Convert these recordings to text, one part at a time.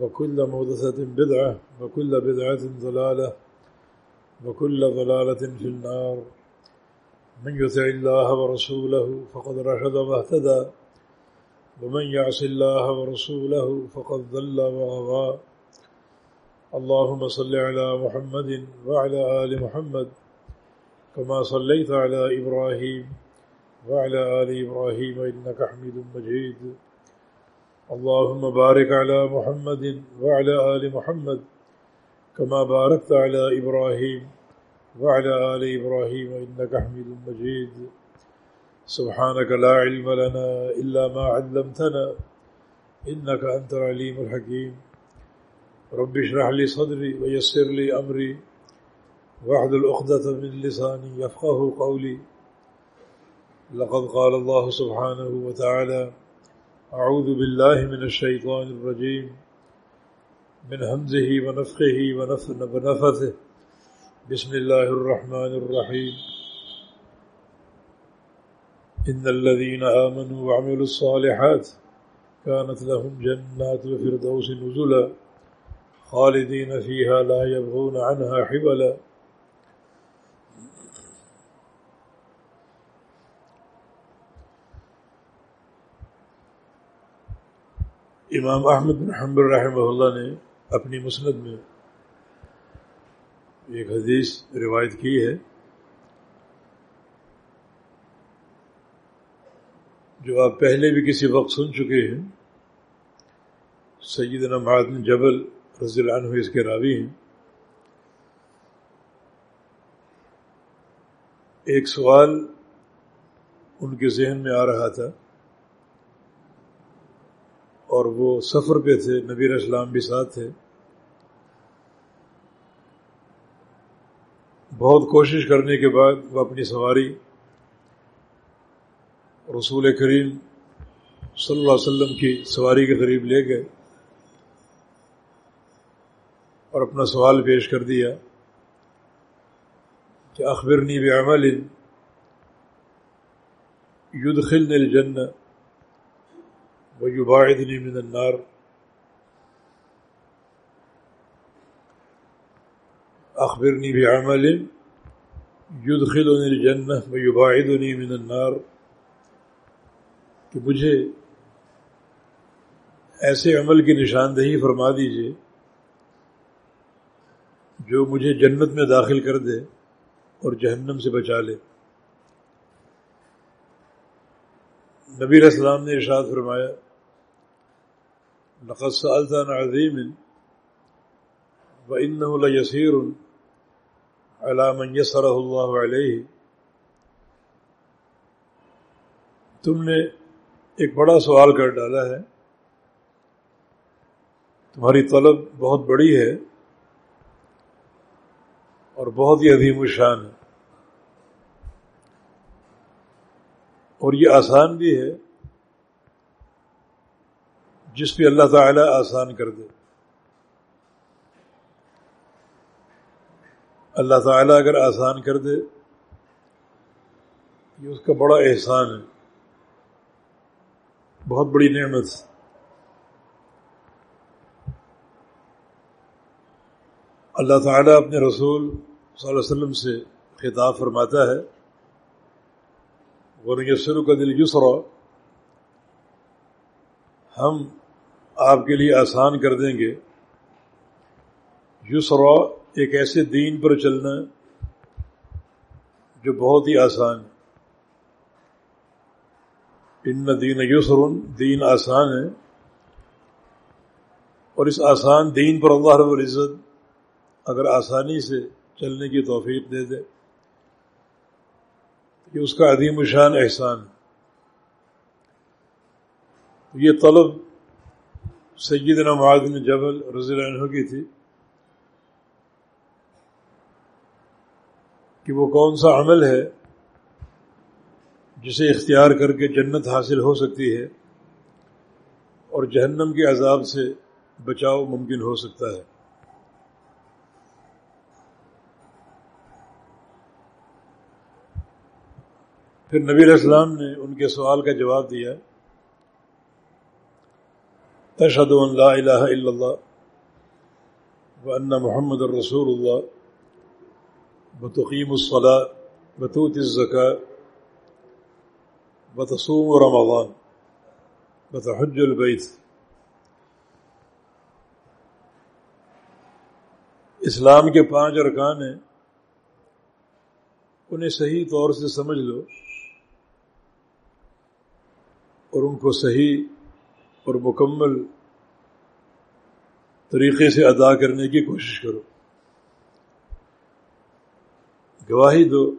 وكل محدثة بدعة وكل بدعة ضلالة وكل ضلالة في النار. من يطع الله ورسوله فقد رشد واهتدى ومن يعص الله ورسوله فقد ضل وغوى اللهم صل على محمد وعلى آل محمد كما صليت على إبراهيم وعلى آل إبراهيم إنك حميد مجيد. اللهم بارك على محمد وعلى آل محمد كما باركت على إبراهيم وعلى آل إبراهيم إنك حميد مجيد. سبحانك لا علم لنا إلا ما علمتنا إنك أنت العليم الحكيم. رب اشرح لي صدري ويسر لي أمري واحلل عقدة من لساني يفقه قولي. لقد قال الله سبحانه وتعالى أعوذ بالله من الشيطان الرجيم. من همزه ونفخه ونفثه. بسم الله الرحمن الرحيم. إن الذين آمنوا وعملوا الصالحات كانت لهم جنات الفردوس نزلا خالدين فيها لا يبغون عنها حبلا. امام احمد بن حنبل رحمہ اللہ نے اپنی مسند میں ایک حدیث روایت کی ہے جو آپ پہلے بھی کسی وقت سن چکے ہیں۔ سیدنا معاذ بن جبل رضی اللہ عنہ اس کے راوی ہیں۔ ایک سوال ان کے ذہن میں آ رہا تھا۔ اور وہ سفر پہ تھے، نبی اسلام بھی ساتھ تھے۔ بہت کوشش کرنے کے بعد وہ اپنی سواری رسول کریم صلی اللہ علیہ وسلم کی سواری کے قریب لے گئے اور اپنا سوال پیش کر دیا کہ اخبرنی بعمل یدخلن الجنہ۔ ويباعدني من النار أخبرني بعمل يدخلني الجنة ويباعدني من النار کہ مجھے ایسے عمل کی نشاندہی فرما دیجیے جو مجھے جنت میں داخل کر دے اور جہنم سے بچا لے۔ نبی علیہ السلام نے ارشاد فرمایا لقد سألت عن عظيم وإنه ليسير على من يسره الله عليه. تم نے ایک بڑا سوال کر ڈالا ہے. تمہاری طلب بہت بڑی ہے اور بہت ہی عظیم الشان ہے اور یہ آسان بھی ہے جس پہ اللہ تعالیٰ آسان کر دے۔ اللہ تعالیٰ اگر آسان کر دے، یہ اس کا بڑا احسان ہے۔ بہت بڑی نعمت۔ اللہ تعالیٰ اپنے رسول صلی اللہ علیہ وسلم سے خطاب فرماتا ہے اور یہ شروع کا دل یسرا ہم آپ کے لیے آسان کر دیں گے۔ یسرا ایک ایسے دین پر چلنا جو بہت ہی آسان ان دین یسر دین آسان ہے۔ اور اس آسان دین پر اللہ رب العزت اگر آسانی سے چلنے کی توفیق دے دے، یہ اس کا عظیم الشان احسان یہ طلب سیدنا معاذ بن جبل رضی اللہ عنہ کی تھی کہ وہ کون سا عمل ہے جسے اختیار کر کے جنت حاصل ہو سکتی ہے اور جہنم کے عذاب سے بچاؤ ممکن ہو سکتا ہے۔ پھر نبی علیہ السلام نے ان کے سوال کا جواب دیا۔ تشہد لا الہ الا اللہ وان محمد الرسول اللہ بتقیم الصلاة بتوت الزکاة بتصوم رمضان بتحج البیت اسلام کے پانچ ارکان ہیں، انہیں صحیح طور سے سمجھ لو اور ان کو صحیح اور مکمل طریقے سے ادا کرنے کی کوشش کرو۔ گواہی دو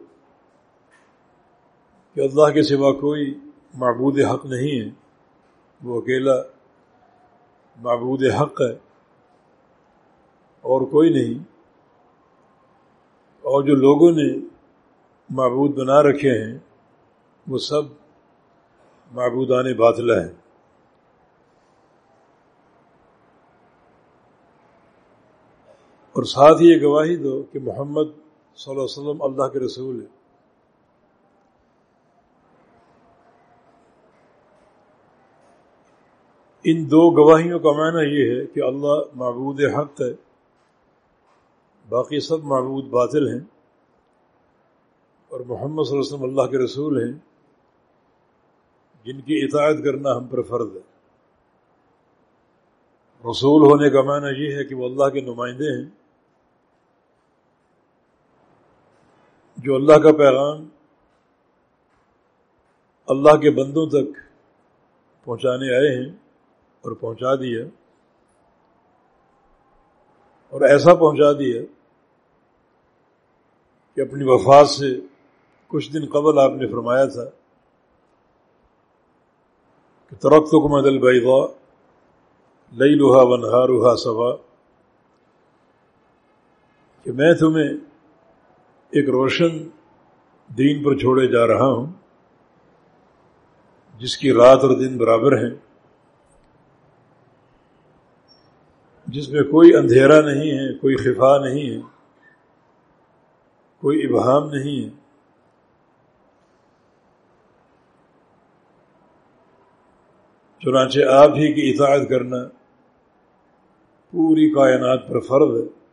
کہ اللہ کے سوا کوئی معبود حق نہیں ہے۔ وہ اکیلا معبود حق ہے اور کوئی نہیں۔ اور جو لوگوں نے معبود بنا رکھے ہیں، وہ سب معبودان باطلہ ہیں۔ اور ساتھ ہی یہ گواہی دو کہ محمد صلی اللہ علیہ وسلم اللہ کے رسول ہے ان دو گواہیوں کا معنی یہ ہے کہ اللہ معبود حق ہے، باقی سب معبود باطل ہیں، اور محمد صلی اللہ علیہ وسلم اللہ کے رسول ہیں، جن کی اطاعت کرنا ہم پر فرض ہے۔ رسول ہونے کا معنی یہ ہے کہ وہ اللہ کے نمائندے ہیں۔ جو اللہ کا پیغام اللہ کے بندوں تک پہنچانے آئے ہیں اور پہنچا دیا اور ایسا پہنچا دیا کہ اپنی وفات سے کچھ دن قبل آپ نے فرمایا تھا کہ ترقت کو مدل بیغا لئی لوہا ونہا روحا سوا کہ میں تمہیں ایک روشن دین پر چھوڑے جا رہا ہوں، جس کی رات اور دن برابر ہیں، جس میں کوئی اندھیرا نہیں ہے، کوئی خفا نہیں ہے، کوئی ابہام نہیں ہے۔ چنانچہ آپ ہی کی اطاعت کرنا پوری کائنات پر فرض ہے۔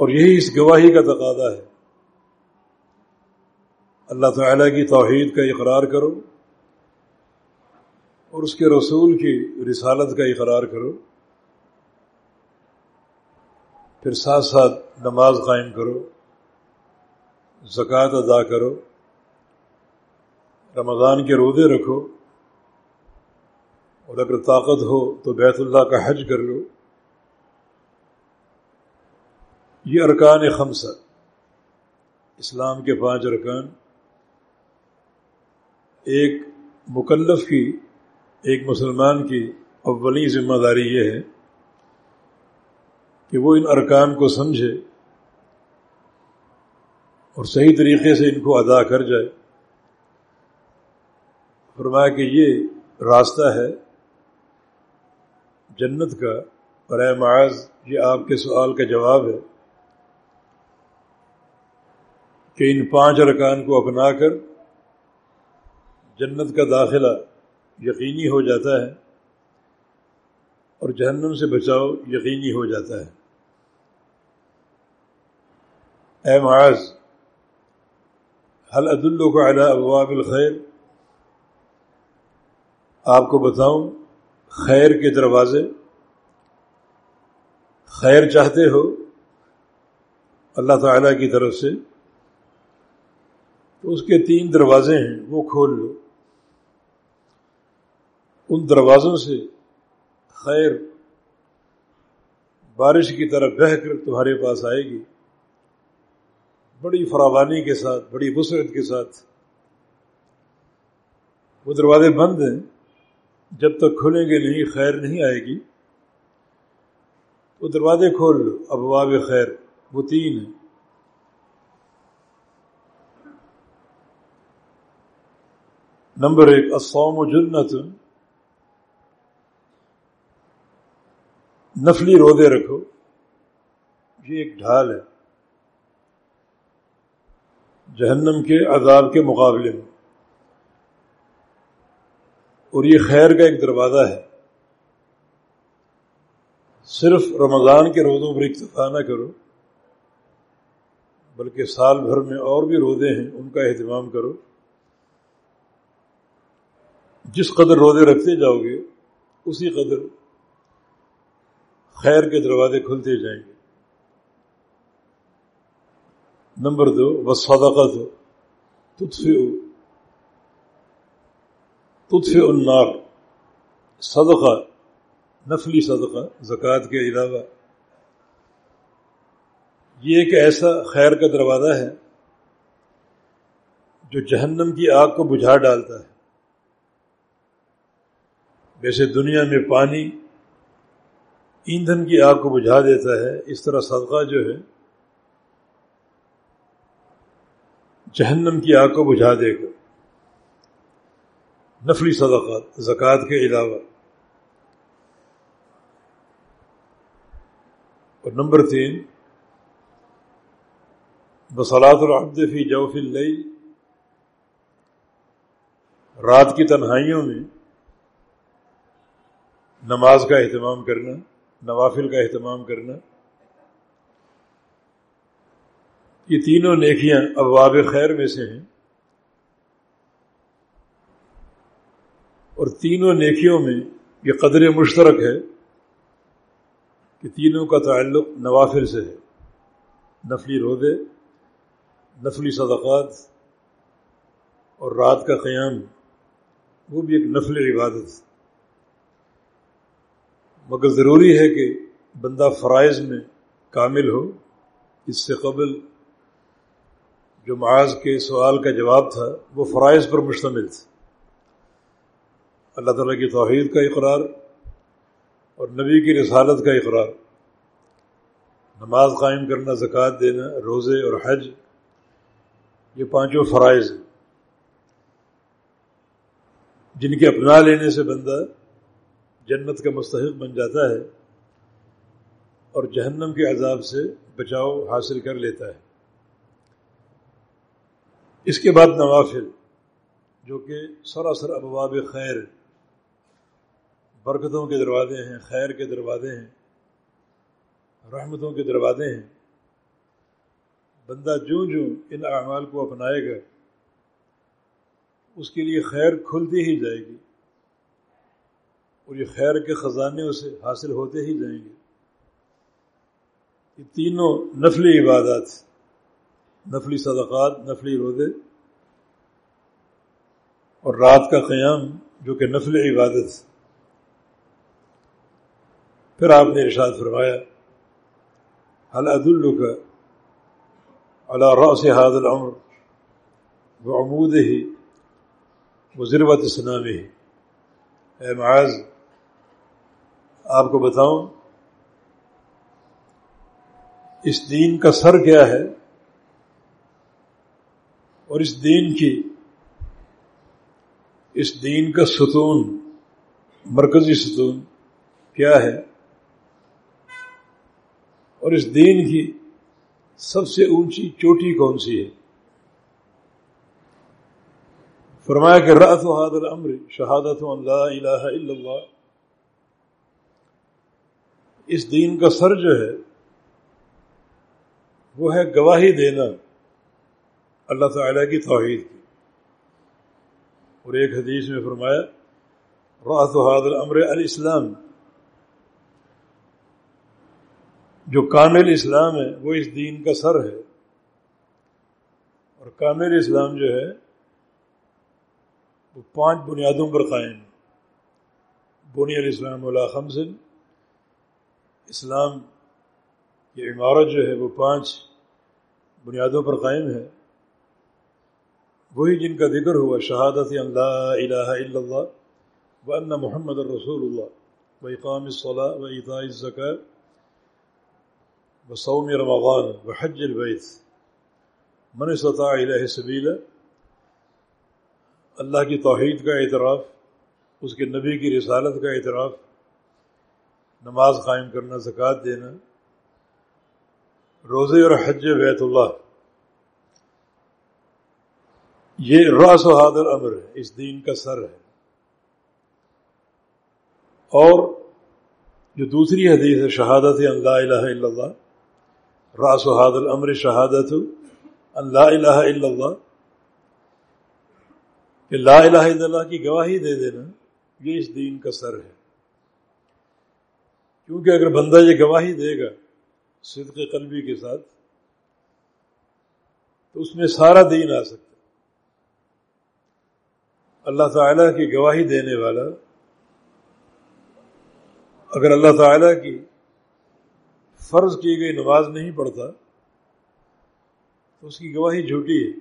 اور یہی اس گواہی کا تقاضا ہے۔ اللہ تعالیٰ کی توحید کا اقرار کرو اور اس کے رسول کی رسالت کا اقرار کرو۔ پھر ساتھ ساتھ نماز قائم کرو، زکوٰۃ ادا کرو، رمضان کے روزے رکھو اور اگر طاقت ہو تو بیت اللہ کا حج کر لو۔ یہ ارکان خمسہ۔ اسلام کے پانچ ارکان۔ ایک مکلف کی، ایک مسلمان کی اولی ذمہ داری یہ ہے کہ وہ ان ارکان کو سمجھے اور صحیح طریقے سے ان کو ادا کر جائے۔ فرمایا کہ یہ راستہ ہے جنت کا۔ اور اے معاذ، یہ آپ کے سوال کا جواب ہے۔ کہ ان پانچ ارکان کو اپنا کر جنت کا داخلہ یقینی ہو جاتا ہے اور جہنم سے بچاؤ یقینی ہو جاتا ہے۔ اے معاذ حل عد کا اعلیٰ ابواب الخیر؟ آپ کو بتاؤں، خیر کے دروازے خیر چاہتے ہو اللہ تعالیٰ کی طرف سے؟ تو اس کے تین دروازے ہیں، وہ کھول لو۔ ان دروازوں سے خیر بارش کی طرح بہہ کر تمہارے پاس آئے گی۔ بڑی فراوانی کے ساتھ، بڑی وسعت کے ساتھ۔ وہ دروازے بند ہیں، جب تک کھلیں گے نہیں، خیر نہیں آئے گی۔ وہ دروازے کھول لو، ابواب خیر، وہ تین ہیں۔ نمبر ایک اسوم و جنت نفلی رودے رکھو۔ یہ ایک ڈھال ہے۔ جہنم کے عذاب کے مقابلے میں۔ اور یہ خیر کا ایک دروازہ ہے۔ صرف رمضان کے روزوں پر اکتفا نہ کرو، بلکہ سال بھر میں اور بھی روزے ہیں، ان کا اہتمام کرو۔ جس قدر روزے رکھتے جاؤ گے، اسی قدر خیر کے دروازے کھلتے جائیں گے۔ نمبر دو بس صدقہ دو تطف النار، صدقہ، نفلی صدقہ، زکوٰۃ کے علاوہ۔ یہ ایک ایسا خیر کا دروازہ ہے جو جہنم کی آگ کو بجھا ڈالتا ہے۔ ویسے دنیا میں پانی ایندھن کی آگ کو بجھا دیتا ہے، اس طرح صدقہ جو ہے، جہنم کی آگ کو بجھا دے گا۔ نفلی صدقات، زکوٰۃ کے علاوہ۔ اور نمبر تین بصلاۃ العبد فی جوف اللیل۔ رات کی تنہائیوں میں نماز کا اہتمام کرنا، نوافل کا اہتمام کرنا۔ یہ تینوں نیکیاں ابواب خیر میں سے ہیں۔ اور تینوں نیکیوں میں یہ قدر مشترک ہے کہ تینوں کا تعلق نوافل سے ہے۔ نفلی رودے نفلی صدقات اور رات کا قیام، وہ بھی ایک نفل عبادت۔ مگر ضروری ہے کہ بندہ فرائض میں کامل ہو۔ اس سے قبل جو معاذ کے سوال کا جواب تھا، وہ فرائض پر مشتمل تھا۔ اللہ تعالیٰ کی توحید کا اقرار اور نبی کی رسالت کا اقرار۔ نماز قائم کرنا، زکوٰۃ دینا، روزے اور حج، یہ پانچوں فرائض ہیں۔ جن کے اپنا لینے سے بندہ جنت کا مستحق بن جاتا ہے اور جہنم کے عذاب سے بچاؤ حاصل کر لیتا ہے۔ اس کے بعد نوافل، جو کہ سراسر ابواب خیر، برکتوں کے دروازے ہیں، خیر کے دروازے ہیں، رحمتوں کے دروازے ہیں۔ بندہ جوں جوں ان اعمال کو اپنائے گا، اس کے لیے خیر کھلتی ہی جائے گی۔ اور یہ خیر کے خزانے اسے حاصل ہوتے ہی جائیں گے۔ یہ تینوں نفلی عبادات، نفلی صدقات، نفلی روزے اور رات کا قیام جو کہ نفل عبادت۔ پھر آپ نے ارشاد فرمایا حل عد کا اللہ راس حاد العمر وہ عمود ہی وہ ضربت اسلام ہی اے معاذ آپ کو بتاؤں، اس دین کا سر کیا ہے؟ اور اس دین کی، اس دین کا ستون، مرکزی ستون کیا ہے؟ اور اس دین کی سب سے اونچی چوٹی کون سی ہے؟ فرمایا کہ رات و حادر امر شہادت اللہ الہ الا اللہ اس دین کا سر جو ہے، وہ ہے گواہی دینا اللہ تعالیٰ کی توحید کی۔ اور ایک حدیث میں فرمایا رات و حادر الاسلام۔ جو کامل اسلام ہے، وہ اس دین کا سر ہے۔ اور کامل اسلام جو ہے، وہ پانچ بنیادوں پر قائم بنی الاسلام اللہ خمسن اسلام کی عمارت جو ہے وہ پانچ بنیادوں پر قائم ہے۔ وہی جن کا ذکر ہوا، شہادت اللہ الہ الا اللہ و ان محمد الرسول اللہ و اقام صلاح و اطاء الزکر و سوم رمضان و حج البیت۔ من استطاع الہ سبیلا اللہ کی توحید کا اعتراف، اس کے نبی کی رسالت کا اعتراف نماز قائم کرنا زکوٰۃ دینا۔ روزے اور حج بیت اللہ۔ یہ راس و حادر امر ہے، اس دین کا سر ہے۔ اور جو دوسری حدیث ہے، شہادت اللہ الہ الا اللہ۔ راس و حادر امر شہادت اللہ الہ الا اللہ۔ کہ لا الہ الا اللہ کی گواہی دے دینا، یہ اس دین کا سر ہے۔ کیونکہ اگر بندہ یہ گواہی دے گا صدق قلبی کے ساتھ، تو اس میں سارا دین آ سکتا اللہ تعالیٰ کی گواہی دینے والا، اگر اللہ تعالیٰ کی فرض کی گئی نماز نہیں پڑھتا، تو اس کی گواہی جھوٹی ہے۔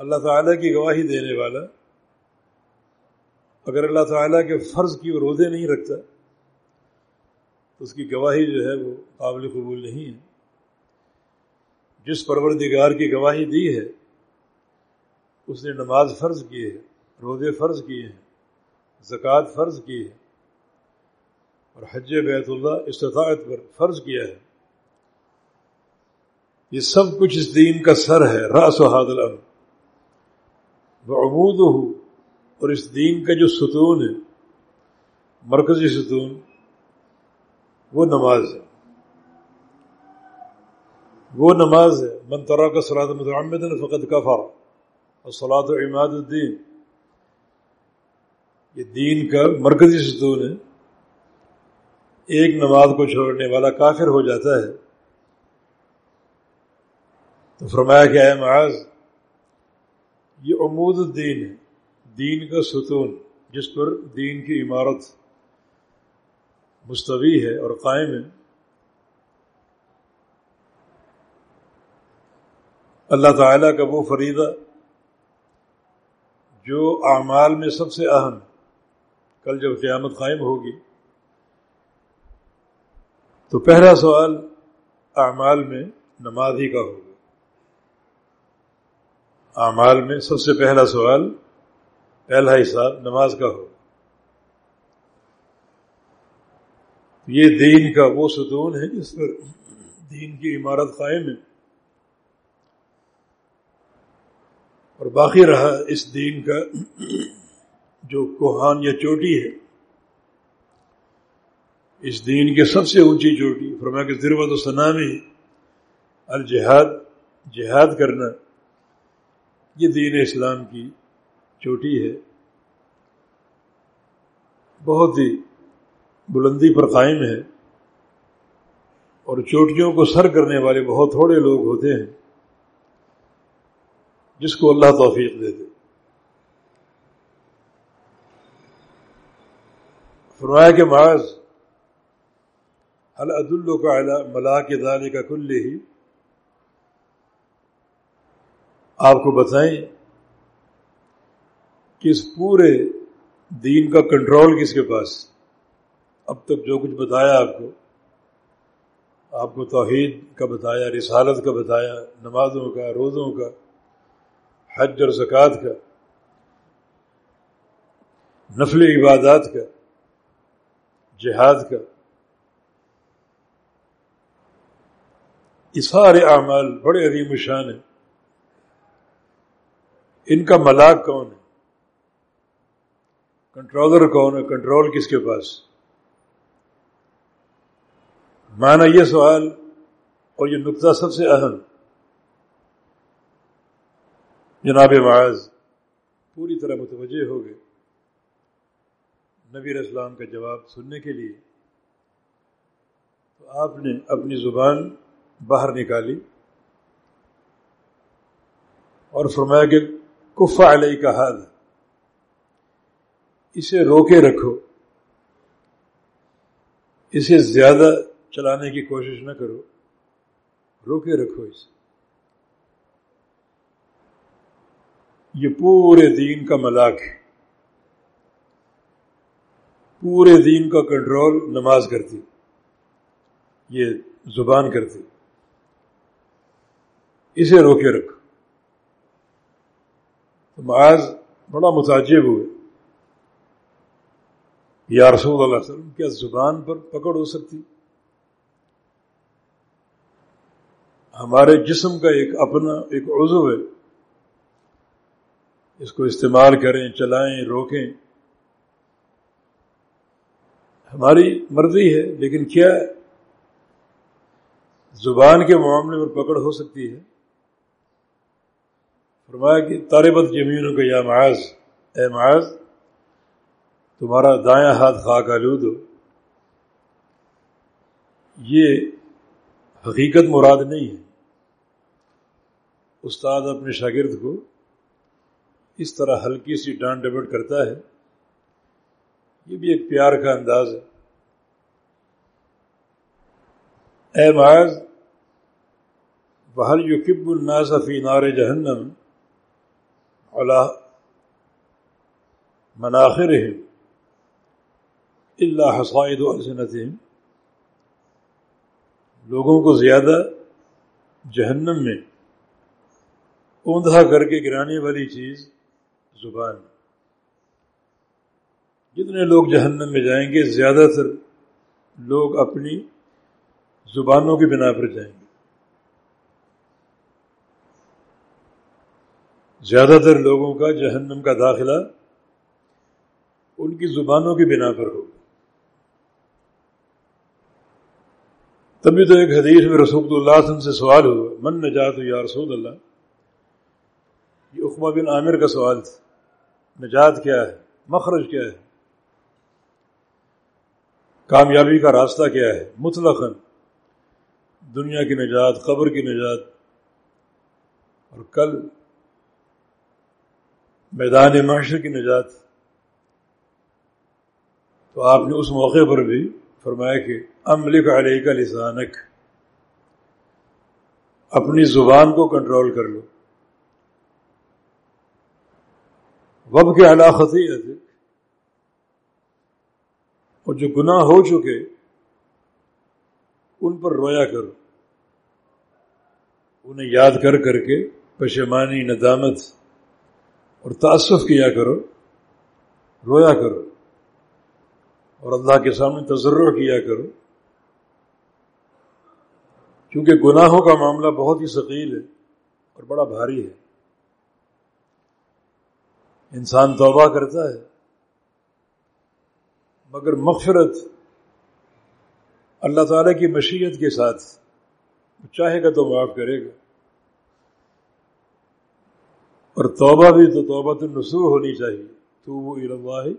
اللہ تعالیٰ کی گواہی دینے والا، اگر اللہ تعالیٰ کے فرض کی وہ روزے نہیں رکھتا تو اس کی گواہی جو ہے وہ قابل قبول نہیں ہے۔ جس پروردگار کی گواہی دی ہے، اس نے نماز فرض کی ہے، روزے فرض کیے ہیں، زکوٰۃ فرض کی ہے اور حج بیت اللہ استطاعت پر فرض کیا ہے۔ یہ سب کچھ اس دین کا سر ہے راس و حاد الم عبود ہو اور اس دین کا جو ستون ہے، مرکزی ستون وہ نماز ہے۔ وہ نماز ہے۔ منترا کا سلاد متعمد فقط کفا اور سلاد و اماد الدین۔ یہ دین کا مرکزی ستون ہے۔ ایک نماز کو چھوڑنے والا کافر ہو جاتا ہے۔ تو فرمایا کہ اے معاذ، یہ عمود الدین ہے۔ دین کا ستون، جس پر دین کی عمارت مستوی ہے اور قائم ہے۔ اللہ تعالیٰ کا وہ فریدہ جو اعمال میں سب سے اہم کل جب قیامت قائم ہوگی۔ تو پہلا سوال اعمال میں نماز ہی کا ہوگا۔ اعمال میں سب سے پہلا سوال پہلا حساب نماز کا ہو یہ دین کا وہ ستون ہے جس پر دین کی عمارت قائم ہے۔ اور باقی رہا اس دین کا جو کوہان یا چوٹی ہے۔ اس دین کے سب سے اونچی چوٹی فرما کے ضرورت و سنامی الجہاد، جہاد کرنا، یہ دین اسلام کی چوٹی ہے۔ بہت ہی بلندی پر قائم ہے اور چوٹیوں کو سر کرنے والے بہت تھوڑے لوگ ہوتے ہیں جس کو اللہ توفیق دے دے۔ فرمایا کے معاذ حل اللہ کا ملا کے دانے کا کل ہی آپ کو بتائیں کہ اس پورے دین کا کنٹرول کس کے پاس؟ اب تک جو کچھ بتایا آپ کو آپ کو توحید کا بتایا، رسالت کا بتایا، نمازوں کا، روزوں کا، حج اور زکوٰۃ کا، نفل عبادات کا، جہاد کا، یہ سارے اعمال بڑے عظیم شان ہیں۔ ان کا ملاک کون ہے؟ کنٹرولر کون ہے؟ کنٹرول کس کے پاس؟ مانا یہ سوال اور یہ نقطہ سب سے اہم، جناب معاذ، پوری طرح متوجہ ہو گئے۔ نبی اسلام کا جواب سننے کے لیے تو آپ نے اپنی زبان باہر نکالی اور فرمایا کہ کفا علیہ کا حال اسے روکے رکھو، اسے زیادہ چلانے کی کوشش نہ کرو۔ روکے رکھو اسے یہ پورے دین کا ملاک ہے۔ پورے دین کا کنٹرول نماز کرتی۔ یہ زبان کرتی۔ اسے روکے رکھو۔ معاذ بڑا متاجب ہوئے۔ یا رسول اللہ علیہ وسلم، کیا زبان پر پکڑ ہو سکتی؟ ہمارے جسم کا ایک اپنا ایک عضو ہے۔ اس کو استعمال کریں، چلائیں، روکیں۔ ہماری مرضی ہے، لیکن کیا زبان کے معاملے پر پکڑ ہو سکتی ہے؟ فرمایا کہ طالبت زمینوں کا یا معاذ، اے معاذ، تمہارا دایاں ہاتھ خاک آلود ہو۔ یہ حقیقت مراد نہیں ہے۔ استاد اپنے شاگرد کو اس طرح ہلکی سی ڈانٹ ڈبٹ کرتا ہے۔ یہ بھی ایک پیار کا انداز ہے۔ اے معاذ بحل یو کب الناس فی نار جہنم مناخر اللہ حسائد السنت لوگوں کو زیادہ جہنم میں اوندھا کر کے گرانے والی چیز زبان جتنے لوگ جہنم میں جائیں گے، زیادہ تر لوگ اپنی زبانوں کی بنا پر جائیں گے۔ زیادہ تر لوگوں کا جہنم کا داخلہ ان کی زبانوں کی بنا پر ہوگا۔ تبھی تو ایک حدیث میں رسول اللہ وسلم سے سوال ہوا، من نجات یا رسول اللہ؟ یہ اقبا بن عامر کا سوال تھا۔ نجات کیا ہے؟ مخرج کیا ہے؟ کامیابی کا راستہ کیا ہے؟ مطلق دنیا کی نجات، قبر کی نجات۔ اور کل میدان معاشر کی نجات۔ تو آپ نے اس موقع پر بھی فرمایا کہ املک علیہ کا لسانک۔ اپنی زبان کو کنٹرول کر لو۔ وب کے علاقتی جی۔ اور جو گناہ ہو چکے، ان پر رویا کرو۔ انہیں یاد کر کر کے پشمانی ندامت اور تعصف کیا کرو۔ رویا کرو۔ اور اللہ کے سامنے تجربہ کیا کرو۔ کیونکہ گناہوں کا معاملہ بہت ہی ثقیل ہے اور بڑا بھاری ہے۔ انسان توبہ کرتا ہے، مگر مغفرت اللہ تعالی کی مشیت کے ساتھ چاہے گا تو معاف کرے گا۔ اور توبہ بھی تو توبہ النسوح ہونی چاہیے۔ تو وہ اللہ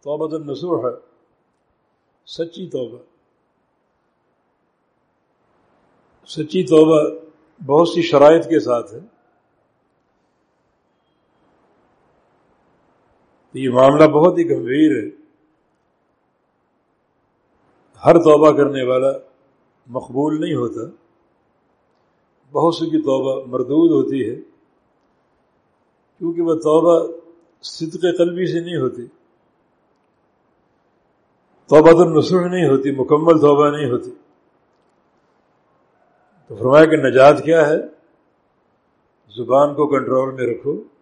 توبہ النسوح ہے سچی توبہ۔ سچی توبہ بہت سی شرائط کے ساتھ ہے۔ یہ معاملہ بہت ہی گمبھیر ہے۔ ہر توبہ کرنے والا مقبول نہیں ہوتا۔ بہت سی کی توبہ مردود ہوتی ہے۔ کیونکہ وہ توبہ صدق قلبی سے نہیں ہوتی۔ توبہ تو نسخ نہیں ہوتی، مکمل توبہ نہیں ہوتی۔ تو فرمایا کہ نجات کیا ہے؟ زبان کو کنٹرول میں رکھو۔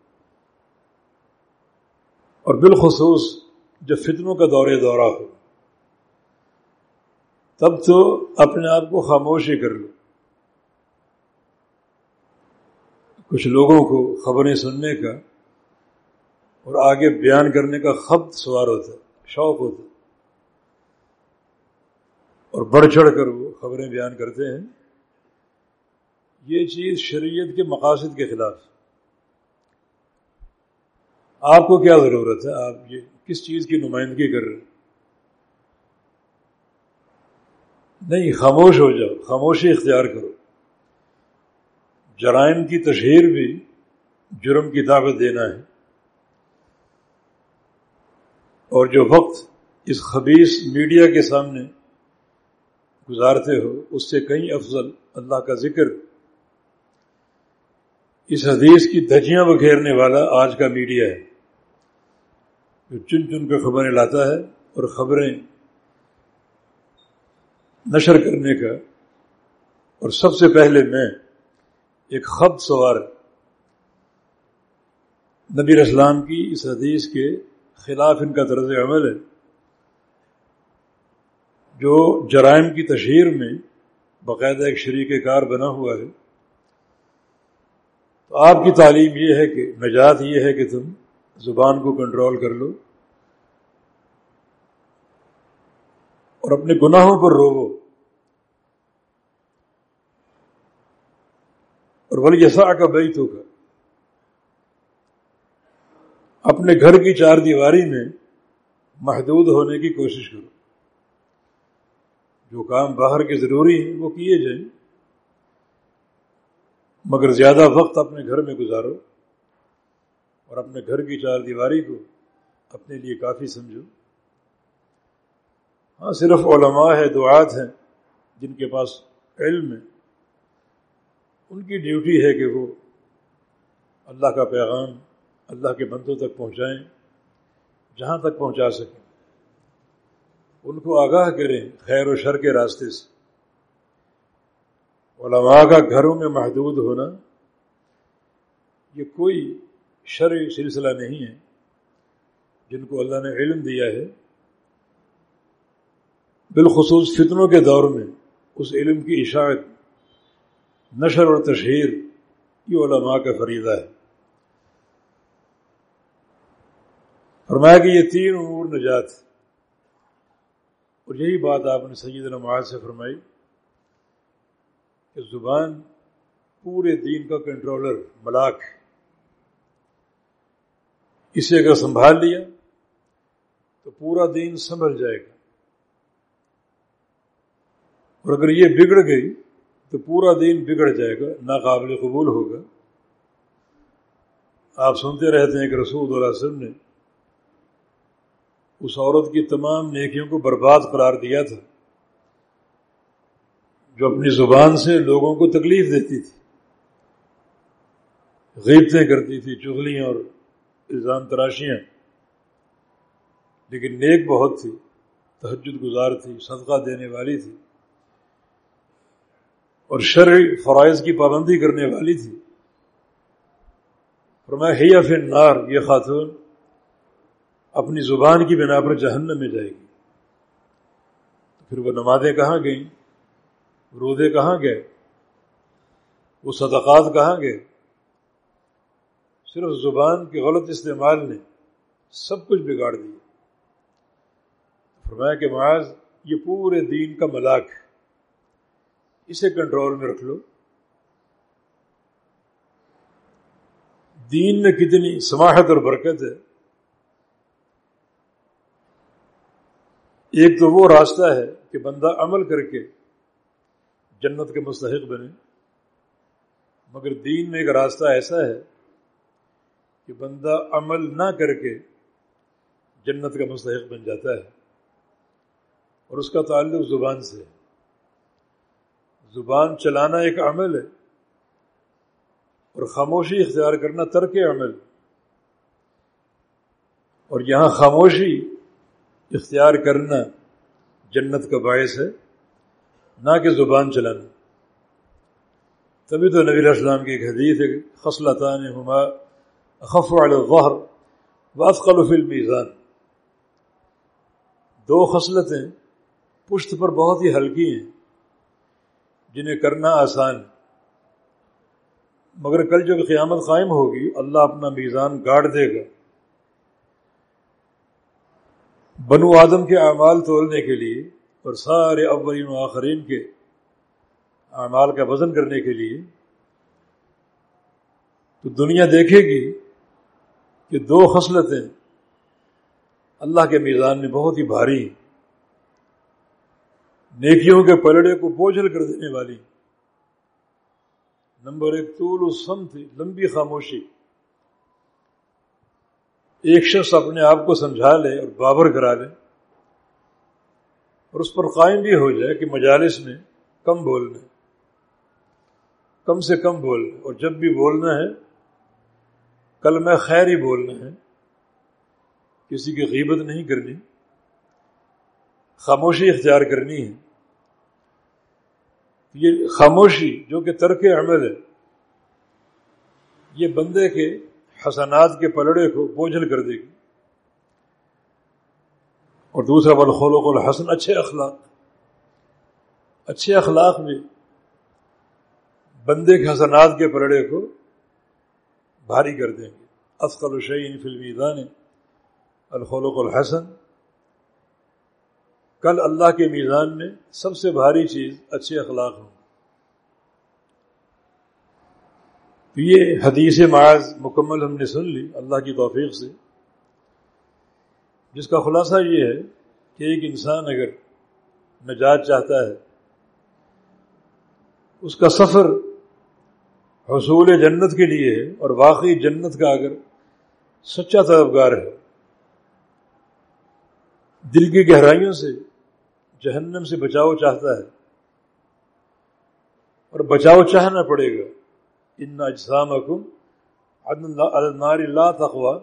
اور بالخصوص جب فتنوں کا دورے دورہ ہو، تب تو اپنے آپ کو خاموش ہی کر لو۔ کچھ لوگوں کو خبریں سننے کا اور آگے بیان کرنے کا خبت سوار ہوتا، شوق ہوتا۔ اور بڑھ چڑھ کر وہ خبریں بیان کرتے ہیں۔ یہ چیز شریعت کے مقاصد کے خلاف۔ آپ کو کیا ضرورت ہے؟ آپ یہ کس چیز کی نمائندگی کر رہے نہیں، خاموش ہو جاؤ، خاموشی اختیار کرو۔ جرائم کی تشہیر بھی جرم کی دعوت دینا ہے۔ اور جو وقت اس خبیص میڈیا کے سامنے گزارتے ہو، اس سے کہیں افضل اللہ کا ذکر۔ اس حدیث کی دھجیاں بکھیرنے والا آج کا میڈیا ہے۔ جو چن چن کر خبریں لاتا ہے اور خبریں نشر کرنے کا اور سب سے پہلے میں ایک خط سوار نبی اسلام کی اس حدیث کے خلاف ان کا طرز عمل ہے، جو جرائم کی تشہیر میں باقاعدہ ایک شریک کار بنا ہوا ہے۔ تو آپ کی تعلیم یہ ہے کہ نجات یہ ہے کہ تم زبان کو کنٹرول کر لو اور اپنے گناہوں پر روو اور ولی یسا کا بیت ہوگا اپنے گھر کی چار دیواری میں محدود ہونے کی کوشش کرو۔ جو کام باہر کے ضروری ہیں وہ کیے جائیں۔ مگر زیادہ وقت اپنے گھر میں گزارو۔ اور اپنے گھر کی چار دیواری کو اپنے لیے کافی سمجھو۔ ہاں صرف علماء ہے دعات ہیں جن کے پاس علم ہے۔ ان کی ڈیوٹی ہے کہ وہ اللہ کا پیغام اللہ کے بندوں تک پہنچائیں، جہاں تک پہنچا سکیں۔ ان کو آگاہ کریں خیر و شر کے راستے سے۔ علماء کا گھروں میں محدود ہونا، یہ کوئی شرع سلسلہ نہیں ہے جن کو اللہ نے علم دیا ہے۔ بالخصوص فتنوں کے دور میں اس علم کی اشاعت، نشر اور تشہیر یہ علماء کا فریضہ ہے۔ فرمایا کہ یہ تین امور نجات اور یہی بات آپ نے سید نماز سے فرمائی کہ زبان پورے دین کا کنٹرولر، ملاک اسے اگر سنبھال لیا تو پورا دین سنبھل جائے گا۔ اور اگر یہ بگڑ گئی تو پورا دین بگڑ جائے گا، ناقابل قبول ہوگا۔ آپ سنتے رہتے ہیں کہ رسول اللہ علیہ وسلم نے اس عورت کی تمام نیکیوں کو برباد قرار دیا تھا، جو اپنی زبان سے لوگوں کو تکلیف دیتی تھی، غیبتیں کرتی تھی، چغلیاں اور الزام تراشیاں لیکن نیک بہت تھی، تہجد گزار تھی، صدقہ دینے والی تھی۔ اور شرع فرائض کی پابندی کرنے والی تھی۔ اور میں ہی پھر نار یہ خاتون اپنی زبان کی بنا پر جہنم میں جائے گی۔ پھر وہ نمازیں کہاں گئیں؟ روزے کہاں گئے؟ وہ صدقات کہاں گئے؟ صرف زبان کے غلط استعمال نے سب کچھ بگاڑ دیا۔ فرمایا کہ معاذ، یہ پورے دین کا ملاک ہے۔ اسے کنٹرول میں رکھ لو۔ دین میں کتنی سماحت اور برکت ہے۔ ایک تو وہ راستہ ہے کہ بندہ عمل کر کے جنت کے مستحق بنے۔ مگر دین میں ایک راستہ ایسا ہے کہ بندہ عمل نہ کر کے جنت کا مستحق بن جاتا ہے۔ اور اس کا تعلق زبان سے ہے۔ زبان چلانا ایک عمل ہے اور خاموشی اختیار کرنا ترک عمل۔ اور یہاں خاموشی اختیار کرنا جنت کا باعث ہے، نہ کہ زبان چلانا۔ تبھی تو نبی السلام کی ایک حدیث ہے خصلطان ہما خف الظہر وافقل فی المیزان۔ دو خصلتیں پشت پر بہت ہی ہلکی ہیں، جنہیں کرنا آسان۔ مگر کل جب قیامت قائم ہوگی، اللہ اپنا میزان گاڑ دے گا۔ بنو آدم کے اعمال تولنے کے لیے اور سارے اولین و آخرین کے اعمال کا وزن کرنے کے لیے تو دنیا دیکھے گی کہ دو خصلتیں اللہ کے میزان میں بہت ہی بھاری نیکیوں کے پلڑے کو بوجھل کر دینے والی۔ نمبر ایک، طول السم تھی لمبی خاموشی۔ ایک شخص اپنے آپ کو سمجھا لے اور بابر کرا لے۔ اور اس پر قائم بھی ہو جائے کہ مجالس میں کم بولنا کم سے کم بولنا اور جب بھی بولنا ہے کل میں خیر ہی بولنا ہے۔ کسی کی غیبت نہیں کرنی۔ خاموشی اختیار کرنی ہے۔ یہ خاموشی جو کہ ترک عمل ہے، یہ بندے کے حسنات کے پلڑے کو بوجھل کر دے گی۔ اور دوسرا بالخلوق الحسن، اچھے اخلاق۔ اچھے اخلاق میں بندے کے حسنات کے پلڑے کو بھاری کر دیں گے۔ افقل الشعین فلمی دان الخلوق الحسن۔ کل اللہ کے میزان میں سب سے بھاری چیز اچھے اخلاق ہوں۔ تو یہ حدیث معاذ مکمل ہم نے سن لی، اللہ کی توفیق سے۔ جس کا خلاصہ یہ ہے کہ ایک انسان اگر نجات چاہتا ہے، اس کا سفر حصول جنت کے لیے ہے اور واقعی جنت کا اگر سچا طلبگار ہے، دل کی گہرائیوں سے، جہنم سے بچاؤ چاہتا ہے اور بچاؤ چاہنا پڑے گا۔ ان اجسام النار لا تقوا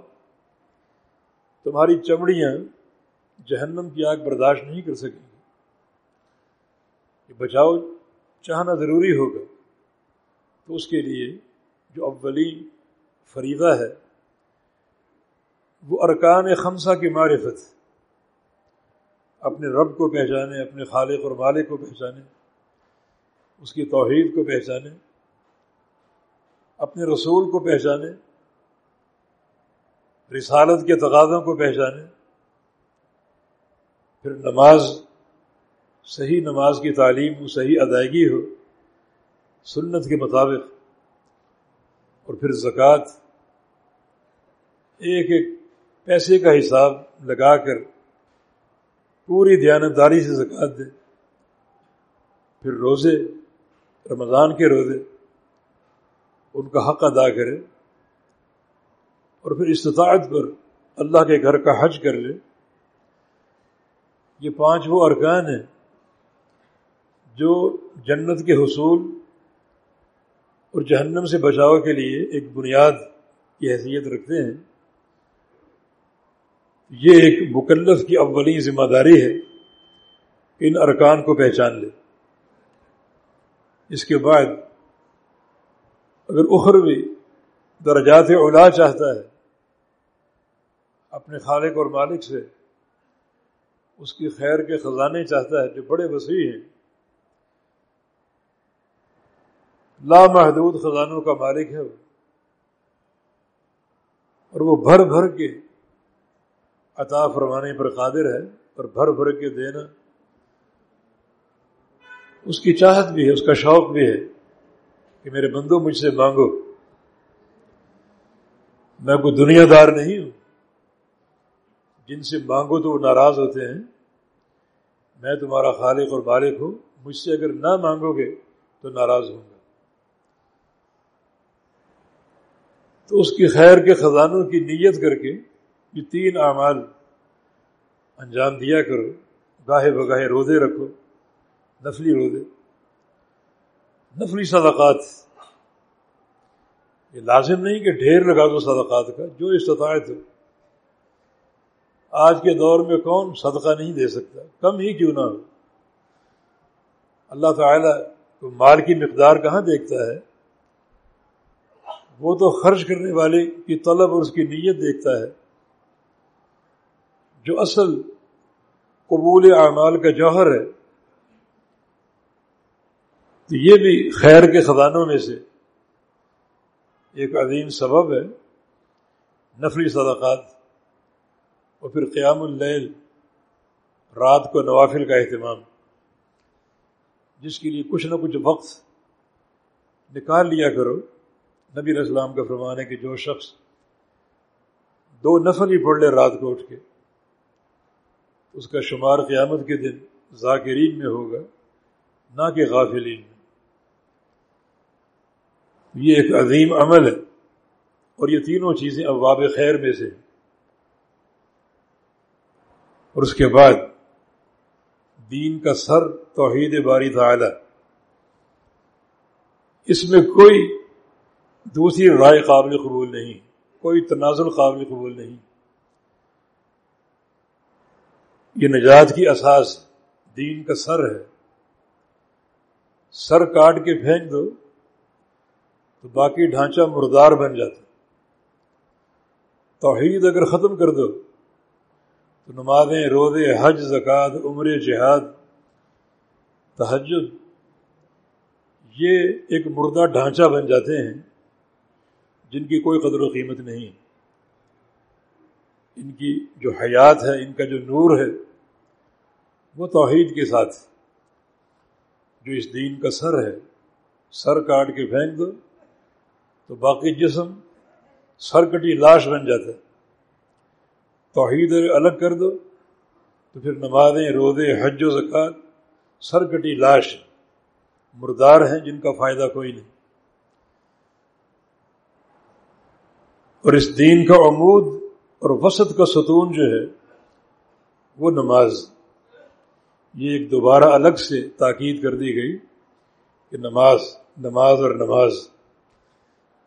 تمہاری چمڑیاں جہنم کی آگ برداشت نہیں کر سکیں گی۔ بچاؤ چاہنا ضروری ہوگا۔ تو اس کے لیے جو اولی فریضہ ہے، وہ ارکان خمسہ کی معرفت، اپنے رب کو پہچانے، اپنے خالق اور مالک کو پہچانے، اس کی توحید کو پہچانے، اپنے رسول کو پہچانے، رسالت کے تقاضوں کو پہچانے، پھر نماز، صحیح نماز کی تعلیم ہو صحیح ادائیگی ہو سنت کے مطابق اور پھر زکوٰۃ، ایک ایک پیسے کا حساب لگا کر پوری دیانتداری سے زکوٰۃ دے، پھر روزے، رمضان کے روزے ان کا حق ادا کرے اور پھر استطاعت پر اللہ کے گھر کا حج کر لے۔ یہ پانچ وہ ارکان ہیں جو جنت کے حصول اور جہنم سے بچاؤ کے لیے ایک بنیاد کی حیثیت رکھتے ہیں۔ یہ ایک مکلف کی اولین ذمہ داری ہے ان ارکان کو پہچان لے۔ اس کے بعد اگر اخروی درجات اولا چاہتا ہے، اپنے خالق اور مالک سے، اس کی خیر کے خزانے چاہتا ہے، جو بڑے وسیع ہیں۔ لامحدود خزانوں کا مالک ہے وہ۔ اور وہ بھر بھر کے عطا فرمانے پر قادر ہے، اور بھر بھر کے دینا اس کی چاہت بھی ہے، اس کا شوق بھی ہے کہ میرے بندو مجھ سے مانگو۔ میں کوئی دنیا دار نہیں ہوں۔ جن سے مانگو تو وہ ناراض ہوتے ہیں۔ میں تمہارا خالق اور مالک ہوں۔ مجھ سے اگر نہ مانگو گے تو ناراض ہوں گا تو اس کی خیر کے خزانوں کی نیت کر کے یہ تین اعمال انجام دیا کرو۔ گاہے بگاہے روزے رکھو، نفلی روزے۔ نفلی صدقات۔ یہ لازم نہیں کہ ڈھیر لگا دو صدقات کا، جو استطاعت ہو۔ آج کے دور میں کون صدقہ نہیں دے سکتا؟ کم ہی کیوں نہ ہو؟ اللہ تعالی تو مال کی مقدار کہاں دیکھتا ہے؟ وہ تو خرچ کرنے والے کی طلب اور اس کی نیت دیکھتا ہے۔ جو اصل قبول اعمال کا جوہر ہے۔ تو یہ بھی خیر کے خزانوں میں سے ایک عظیم سبب ہے۔ نفلی صدقات اور پھر قیام اللیل، رات کو نوافل کا اہتمام۔ جس کے لیے کچھ نہ کچھ وقت نکال لیا کرو۔ نبی اسلام کا فرمان ہے کہ جو شخص دو نفل ہی پڑھ لے رات کو اٹھ کے، اس کا شمار قیامت کے دن ذاکرین میں ہوگا، نہ کہ غافلین میں۔ یہ ایک عظیم عمل ہے اور یہ تینوں چیزیں ابواب خیر میں سے اور اس کے بعد دین کا سر توحید باری تعالی۔ اس میں کوئی دوسری رائے قابل قبول نہیں، کوئی تنازل قابل قبول نہیں۔ یہ نجات کی اساس دین کا سر ہے۔ سر کاٹ کے پھینک دو تو باقی ڈھانچہ مردار بن جاتا۔ توحید اگر ختم کر دو تو نمازیں، روزے، حج، زکوٰۃ عمر جہاد تحجد یہ ایک مردہ ڈھانچہ بن جاتے ہیں۔ جن کی کوئی قدر و قیمت نہیں۔ ان کی جو حیات ہے، ان کا جو نور ہے، وہ توحید کے ساتھ جو اس دین کا سر ہے، سر کاٹ کے پھینک دو، تو باقی جسم سر کٹی لاش بن جاتا ہے۔ توحید الگ کر دو، تو پھر نمازیں، روزے، حج و زکوٰۃ سر کٹی لاش مردار ہیں، جن کا فائدہ کوئی نہیں۔ اور اس دین کا عمود اور وسط کا ستون جو ہے، وہ نماز، یہ ایک دوبارہ الگ سے تاکید کر دی گئی کہ نماز نماز اور نماز۔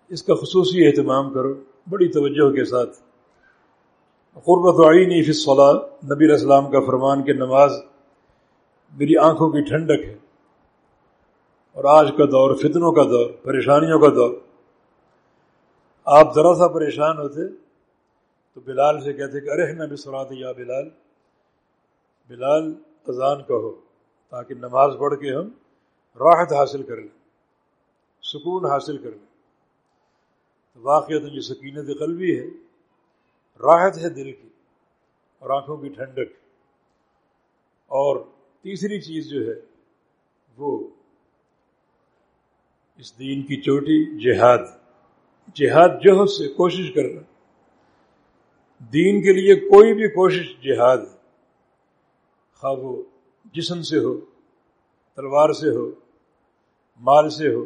اس کا خصوصی اہتمام کرو، بڑی توجہ کے ساتھ۔ قربت آئی فی صلاح نبی اسلام کا فرمان کہ نماز میری آنکھوں کی ٹھنڈک ہے۔ اور آج کا دور، فتنوں کا دور، پریشانیوں کا دور۔ آپ ذرا سا پریشان ہوتے تو بلال سے کہتے کہ ارے نبی سرات یا بلال بلال، اذان کہو تاکہ نماز پڑھ کے ہم راحت حاصل کر لیں، سکون حاصل کر لیں۔ واقعات جو سکینت قلبی ہے، راحت ہے دل کی اور آنکھوں کی ٹھنڈک۔ اور تیسری چیز جو ہے، وہ اس دین کی چوٹی جہاد۔ جہاد جوہد سے کوشش کرنا۔ دین کے لیے کوئی بھی کوشش جہاد خواہ وہ جسم سے ہو، تلوار سے ہو، مال سے ہو،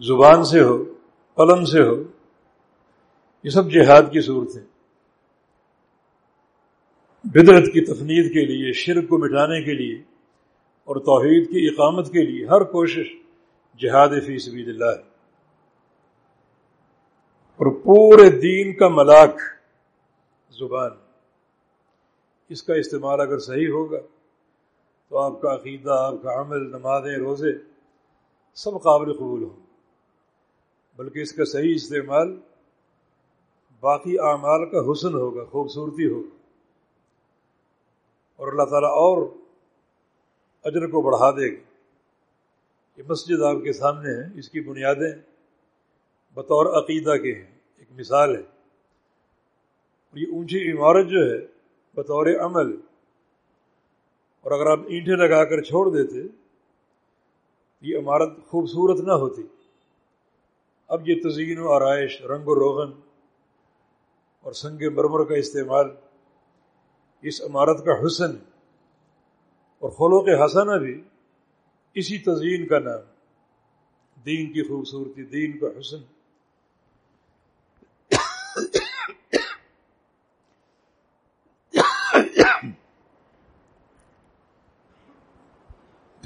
زبان سے ہو، قلم سے ہو، یہ سب جہاد کی صورت ہے۔ بدرت کی تفنید کے لیے، شرک کو مٹانے کے لیے اور توحید کی اقامت کے لیے ہر کوشش جہاد فی سبیل اللہ ہے۔ اور پورے دین کا ملاک زبان اس کا استعمال اگر صحیح ہوگا تو آپ کا عقیدہ، آپ کا عمل، نمازیں، روزے سب قابل قبول ہوں۔ بلکہ اس کا صحیح استعمال باقی اعمال کا حسن ہوگا، خوبصورتی ہوگا۔ اور اللہ تعالیٰ اور اجر کو بڑھا دے گا۔ یہ مسجد آپ کے سامنے ہے اس کی بنیادیں بطور عقیدہ کے ہیں، ایک مثال ہے۔ اور یہ اونچی عمارت جو ہے، بطور عمل، اور اگر آپ اینٹیں لگا کر چھوڑ دیتے، یہ عمارت خوبصورت نہ ہوتی۔ اب یہ تزئین و آرائش، رنگ و روغن اور سنگ مرمر کا استعمال، اس عمارت کا حسن اور خلوق حسنہ بھی اسی تزئین کا نام، دین کی خوبصورتی، دین کا حسن۔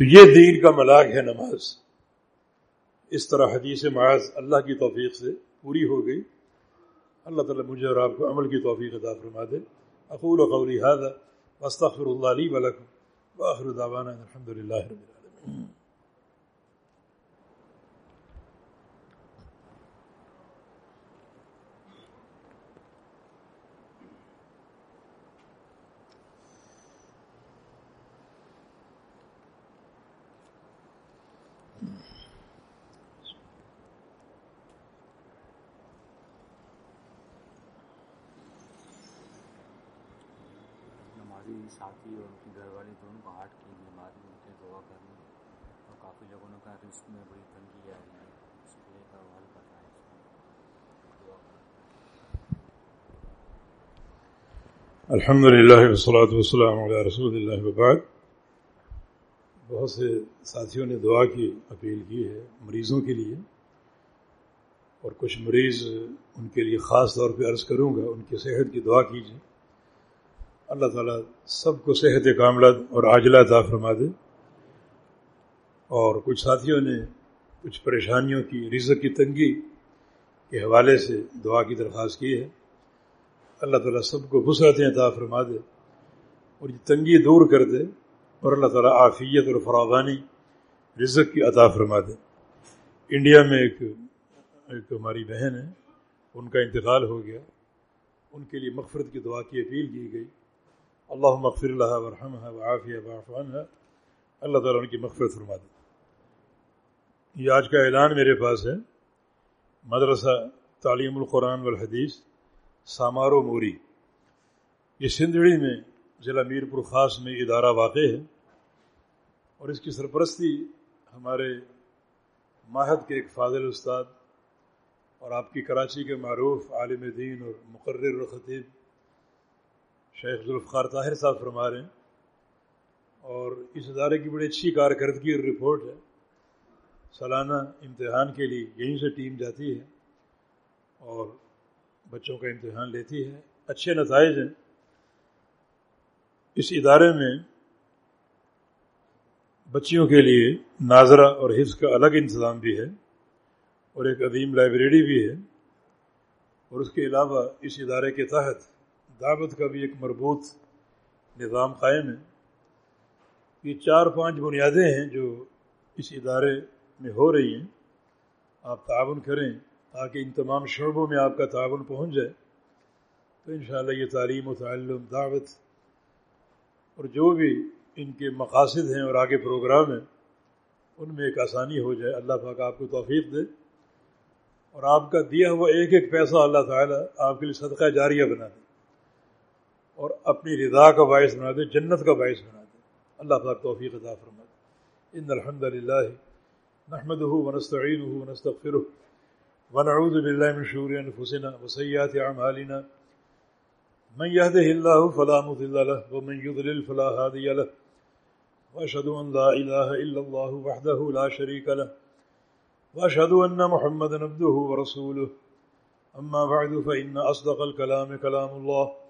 تو یہ دین کا ملاق ہے نماز۔ اس طرح حدیث معاذ اللہ کی توفیق سے پوری ہو گئی۔ اللہ تعالیٰ مجھے اور آپ کو عمل کی توفیق عطا فرما دے۔ اقول و قولی حاضر وسطر اللہ علیہ ولکم وآخر دعوانا الحمد للہ رب العالمين کافی ساتھی اور ان کی گھر والی دونوں کو ہارٹ کی بیماری ان کے دعا کرنی اور کافی لوگوں نے کہا رسک میں بڑی تنگی آ رہی ہے۔ اس کے لیے کا حل بتائیں الحمد للہ وسلاۃ والسلام علیہ رسول اللہ وبعد۔ بہت سے ساتھیوں نے دعا کی، اپیل کی ہے مریضوں کے لیے۔ اور کچھ مریض ان کے لیے خاص طور پہ عرض کروں گا، ان کی صحت کی دعا کیجیے اللہ تعالیٰ سب کو صحت کاملت اور عاجلہ عطا فرما دے۔ اور کچھ ساتھیوں نے کچھ پریشانیوں کی، رزق کی تنگی کے حوالے سے دعا کی درخواست کی ہے۔ اللہ تعالیٰ سب کو بسرتیں عطا فرما دے اور یہ تنگی دور کر دے اور اللہ تعالیٰ عافیت اور فراوانی رزق کی عطا فرما دے۔ انڈیا میں ایک ایک ہماری بہن ہے، ان کا انتقال ہو گیا۔ ان کے لیے مغفرت کی دعا کی اپیل کی گئی۔ اللہ مغفر اللہ ورحم ہے وعافیہ وعفان ہے اللہ تعالیٰ ان کی مغفرت فرما دے. یہ آج کا اعلان میرے پاس ہے. مدرسہ تعلیم القرآن والحدیث سامار و موری. یہ سندھڑی میں ضلع میر پور خاص میں ادارہ واقع ہے. اور اس کی سرپرستی ہمارے ماہد کے ایک فاضل استاد اور آپ کی کراچی کے معروف عالم دین اور مقرر خطیب شیخ ذوالفقار طاہر صاحب فرما رہے ہیں۔ اور اس ادارے کی بڑی اچھی کارکردگی اور رپورٹ ہے۔ سالانہ امتحان کے لیے یہیں سے ٹیم جاتی ہے اور بچوں کا امتحان لیتی ہے۔ اچھے نتائج ہیں۔ اس ادارے میں بچیوں کے لیے ناظرہ اور حفظ کا الگ انتظام بھی ہے اور ایک عظیم لائبریری بھی ہے۔ اور اس کے علاوہ اس ادارے کے تحت دعوت کا بھی ایک مربوط نظام قائم ہے۔ یہ چار پانچ بنیادیں ہیں جو اس ادارے میں ہو رہی ہیں۔ آپ تعاون کریں تاکہ ان تمام شعبوں میں آپ کا تعاون پہنچ جائے۔ تو انشاءاللہ یہ تعلیم و تعلم، دعوت اور جو بھی ان کے مقاصد ہیں اور آگے پروگرام ہیں، ان میں ایک آسانی ہو جائے۔ اللہ پاک آپ کو توفیق دے۔ اور آپ کا دیا ہوا ایک ایک پیسہ اللہ تعالیٰ آپ کے لیے صدقہ جاریہ بنا دے۔ اور اپنی رضا کا باعث بنا دے، جنت کا باعث بنا دے۔ اللہ پاک توفیق عطا فرما دے ان الحمد للہ نحمده ونستعینه ونستغفره ونعوذ بالله من شرور انفسنا وسيئات اعمالنا۔ من يهده الله فلا مضل له ومن يضلل فلا هادي له۔ واشهد ان لا اله الا الله وحده لا شريك له۔ واشهد ان محمدا عبده ورسوله اما بعد فان اصدق الكلام كلام الله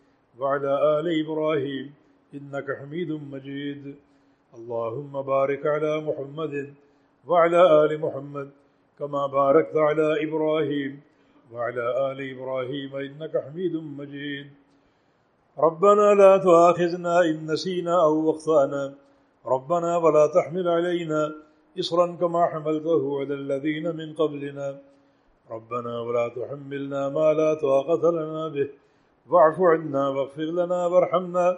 وعلى آل إبراهيم إنك حميد مجيد. اللهم بارك على محمد وعلى آل محمد كما باركت على إبراهيم وعلى آل إبراهيم إنك حميد مجيد. ربنا لا تؤاخذنا إن نسينا أو وقفانا ربنا ولا تحمل علينا إصرا كما حملته على الذين من قبلنا. ربنا ولا تحملنا ما لا طاقة لنا به. واعف عنا واغفر لنا وارحمنا.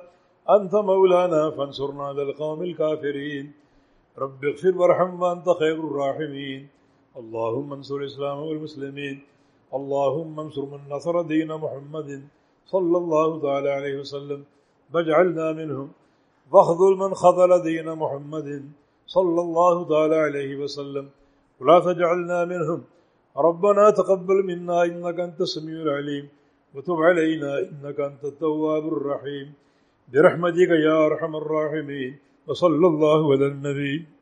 أنت مولانا فانصرنا على القوم الكافرين. رب اغفر وارحم وأنت خير الراحمين. اللهم انصر الإسلام والمسلمين. اللهم انصر من نصر دين محمد صلى الله تعالى عليه وسلم. واجعلنا منهم. واخذل من خذل دين محمد صلى الله تعالى عليه وسلم. ولا تجعلنا منهم. ربنا تقبل منا إنك أنت السميع العليم. وتب علينا إنك أنت التواب الرحيم. برحمتك يا أرحم الراحمين. وصلى الله على النبي.